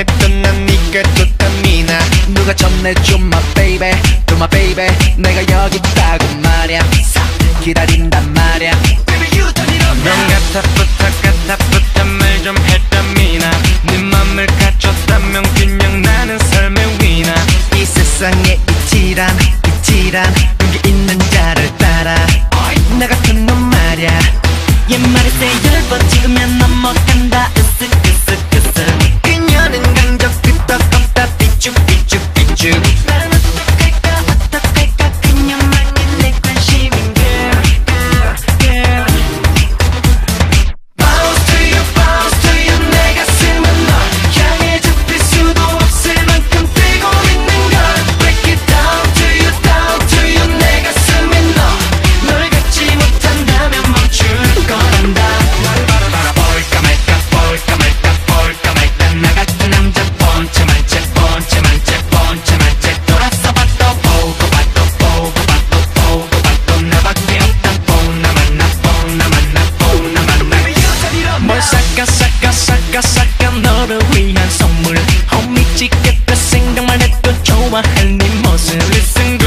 꽤 뚜렷미나. 누가 전해줘 my baby to my baby. 내가 여기 있다고 말야. 기다린단 말야. 넌 같아 부탁 같아 부탁 말좀 했다미나. 네 맘을 갖췄다면 그냥 나는 삶의 위나. 이 세상에 이치란 이치란. 여기 있는 자를 따라. 나 같은 놈 말야. 옛말에 세열번 찍으면 넘어간다 으쓱으쓱으쓱 Listen.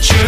you.